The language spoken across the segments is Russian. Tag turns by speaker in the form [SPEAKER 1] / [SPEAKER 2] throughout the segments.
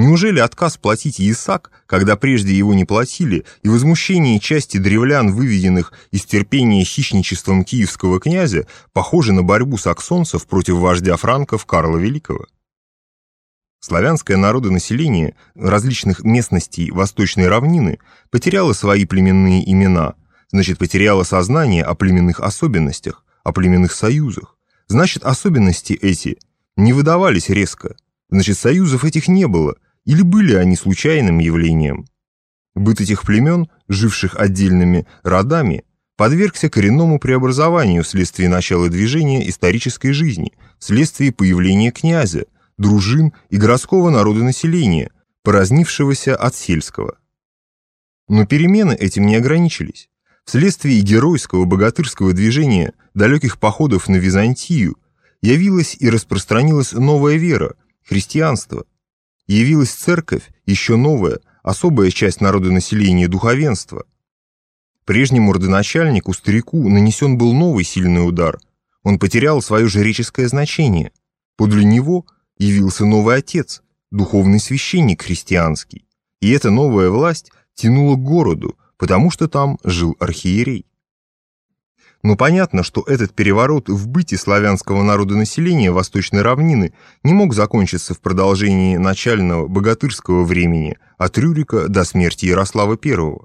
[SPEAKER 1] Неужели отказ платить Исаак, когда прежде его не платили, и возмущение части древлян, выведенных из терпения хищничеством киевского князя, похожи на борьбу саксонцев против вождя франков Карла Великого? Славянское народонаселение различных местностей Восточной равнины потеряло свои племенные имена, значит, потеряло сознание о племенных особенностях, о племенных союзах. Значит, особенности эти не выдавались резко, значит, союзов этих не было – или были они случайным явлением? Быт этих племен, живших отдельными родами, подвергся коренному преобразованию вследствие начала движения исторической жизни, вследствие появления князя, дружин и городского народонаселения, поразнившегося от сельского. Но перемены этим не ограничились. Вследствие геройского богатырского движения далеких походов на Византию явилась и распространилась новая вера – христианство, явилась церковь, еще новая, особая часть народонаселения духовенства. Прежнему родоначальнику, старику, нанесен был новый сильный удар. Он потерял свое жреческое значение. Подле него явился новый отец, духовный священник христианский. И эта новая власть тянула к городу, потому что там жил архиерей. Но понятно, что этот переворот в быте славянского народонаселения Восточной равнины не мог закончиться в продолжении начального богатырского времени от Рюрика до смерти Ярослава I.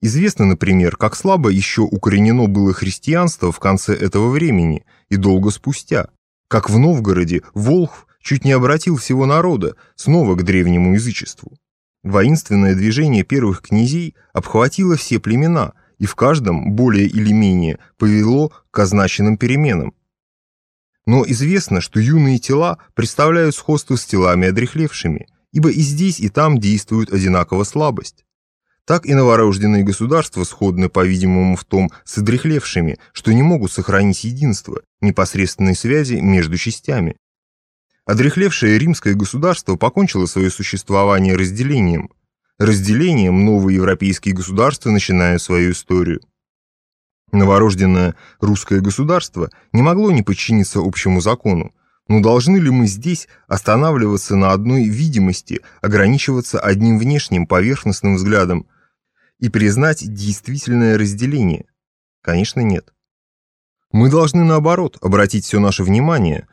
[SPEAKER 1] Известно, например, как слабо еще укоренено было христианство в конце этого времени и долго спустя, как в Новгороде Волхв чуть не обратил всего народа снова к древнему язычеству. Воинственное движение первых князей обхватило все племена – и в каждом, более или менее, повело к означенным переменам. Но известно, что юные тела представляют сходство с телами одрехлевшими, ибо и здесь, и там действует одинаково слабость. Так и новорожденные государства сходны, по-видимому, в том с одрехлевшими, что не могут сохранить единство, непосредственной связи между частями. Одрехлевшее римское государство покончило свое существование разделением, разделением новые европейские государства начинают свою историю. Новорожденное русское государство не могло не подчиниться общему закону, но должны ли мы здесь останавливаться на одной видимости, ограничиваться одним внешним поверхностным взглядом и признать действительное разделение? Конечно, нет. Мы должны, наоборот, обратить все наше внимание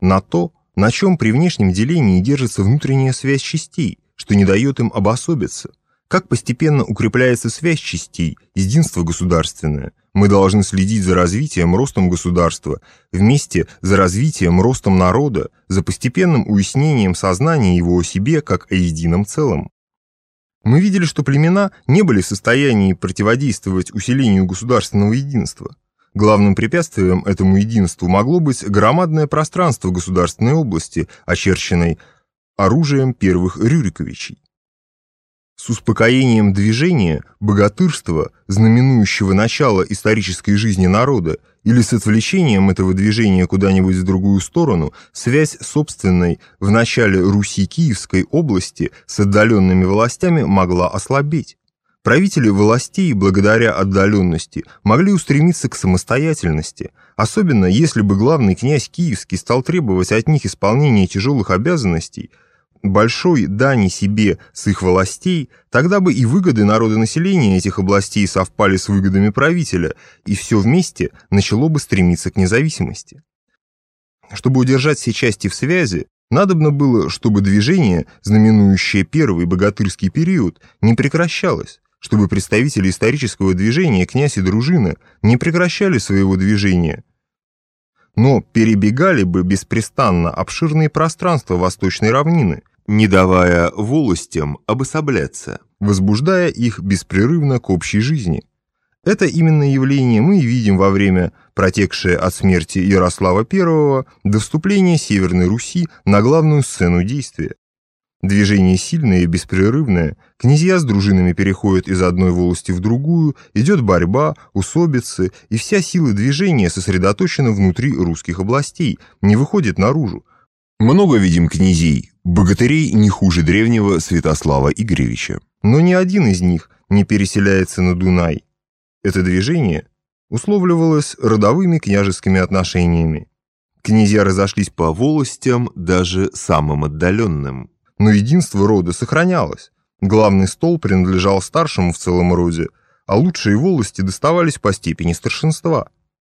[SPEAKER 1] на то, на чем при внешнем делении держится внутренняя связь частей – что не дает им обособиться. Как постепенно укрепляется связь частей, единство государственное. Мы должны следить за развитием, ростом государства, вместе за развитием, ростом народа, за постепенным уяснением сознания его о себе как о едином целом. Мы видели, что племена не были в состоянии противодействовать усилению государственного единства. Главным препятствием этому единству могло быть громадное пространство государственной области, очерченной оружием первых Рюриковичей. С успокоением движения, богатырства, знаменующего начало исторической жизни народа, или с отвлечением этого движения куда-нибудь в другую сторону, связь собственной в начале Руси Киевской области с отдаленными властями могла ослабеть. Правители властей, благодаря отдаленности, могли устремиться к самостоятельности, особенно если бы главный князь Киевский стал требовать от них исполнения тяжелых обязанностей – большой дани себе с их властей, тогда бы и выгоды народонаселения этих областей совпали с выгодами правителя, и все вместе начало бы стремиться к независимости. Чтобы удержать все части в связи, надобно было, чтобы движение, знаменующее первый богатырский период, не прекращалось, чтобы представители исторического движения, князь и дружина, не прекращали своего движения, но перебегали бы беспрестанно обширные пространства восточной равнины, не давая волостям обособляться, возбуждая их беспрерывно к общей жизни. Это именно явление мы видим во время протекшее от смерти Ярослава I до вступления Северной Руси на главную сцену действия. Движение сильное и беспрерывное, князья с дружинами переходят из одной волости в другую, идет борьба, усобицы, и вся сила движения сосредоточена внутри русских областей, не выходит наружу. Много видим князей, богатырей не хуже древнего Святослава Игоревича. Но ни один из них не переселяется на Дунай. Это движение условливалось родовыми княжескими отношениями. Князья разошлись по волостям, даже самым отдаленным. Но единство рода сохранялось. Главный стол принадлежал старшему в целом роде, а лучшие волости доставались по степени старшинства.